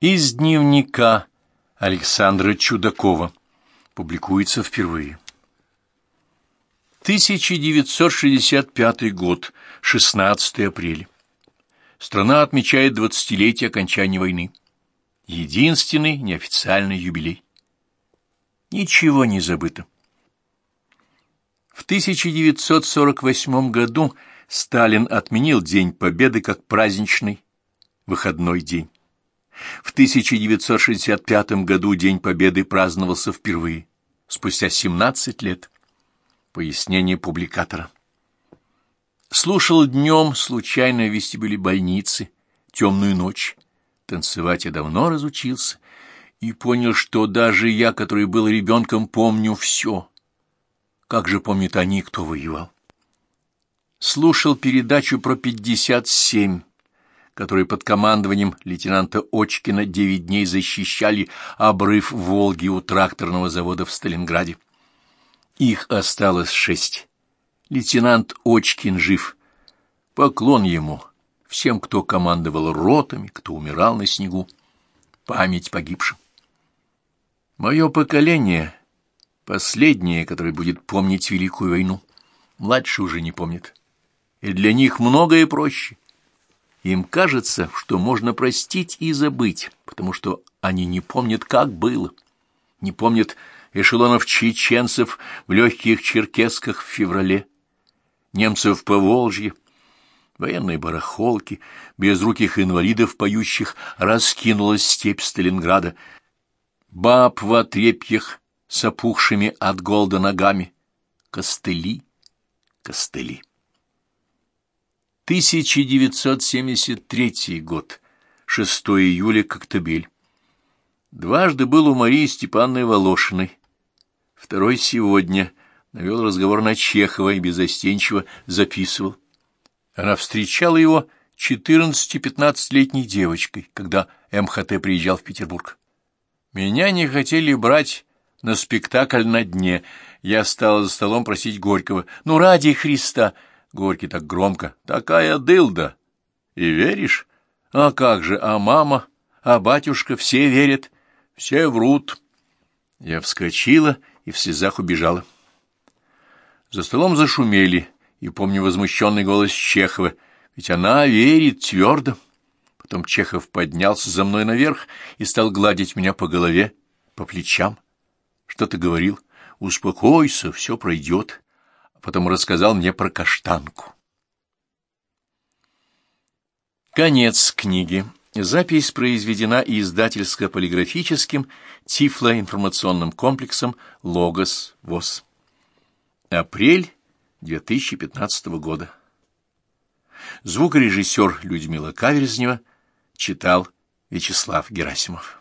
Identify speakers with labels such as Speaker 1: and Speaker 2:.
Speaker 1: Из дневника Александра Чудакова. Публикуется впервые. 1965 год, 16 апреля. Страна отмечает двадцатилетие окончания войны. Единственный неофициальный юбилей. Ничего не забыто. В 1948 году Сталин отменил День Победы как праздничный выходной день. В 1965 году День Победы праздновался впервые, спустя 17 лет. Пояснение публикатора. Слушал днем случайно в вестибюле больницы, темную ночь. Танцевать я давно разучился и понял, что даже я, который был ребенком, помню все. Как же помнят они, кто воевал? Слушал передачу про 57 которые под командованием лейтенанта Очкина девять дней защищали обрыв Волги у тракторного завода в Сталинграде. Их осталось шесть. Лейтенант Очкин жив. Поклон ему, всем, кто командовал ротами, кто умирал на снегу. Память погибшим. Мое поколение, последнее, которое будет помнить Великую войну, младшие уже не помнят. И для них многое проще. Им кажется, что можно простить и забыть, потому что они не помнят, как было, не помнят эшелонов чеченцев в легких черкесках в феврале, немцев по Волжье, военной барахолки, безруких инвалидов, поющих, раскинулась степь Сталинграда, баб в отрепьях с опухшими от голода ногами, костыли, костыли. 1973 год, 6 июля, Коктебель. Дважды был у Марии Степанной Волошиной. Второй сегодня навел разговор на Чехова и безостенчиво записывал. Она встречала его 14-15-летней девочкой, когда МХТ приезжал в Петербург. Меня не хотели брать на спектакль на дне. Я стала за столом просить Горького. «Ну, ради Христа!» Горький так громко. Такая дылда. И веришь? А как же, а мама, а батюшка, все верят, все врут. Я вскочила и в слезах убежала. За столом зашумели, и помню возмущенный голос Чехова, ведь она верит твердо. Потом Чехов поднялся за мной наверх и стал гладить меня по голове, по плечам. Что ты говорил? Успокойся, все пройдет потом рассказал мне про каштанку. Конец книги. Запись произведена издательско-полиграфическим тифлоинформационным комплексом «Логос ВОЗ». Апрель 2015 года. Звукорежиссер Людмила Каверзнева читал Вячеслав Герасимов.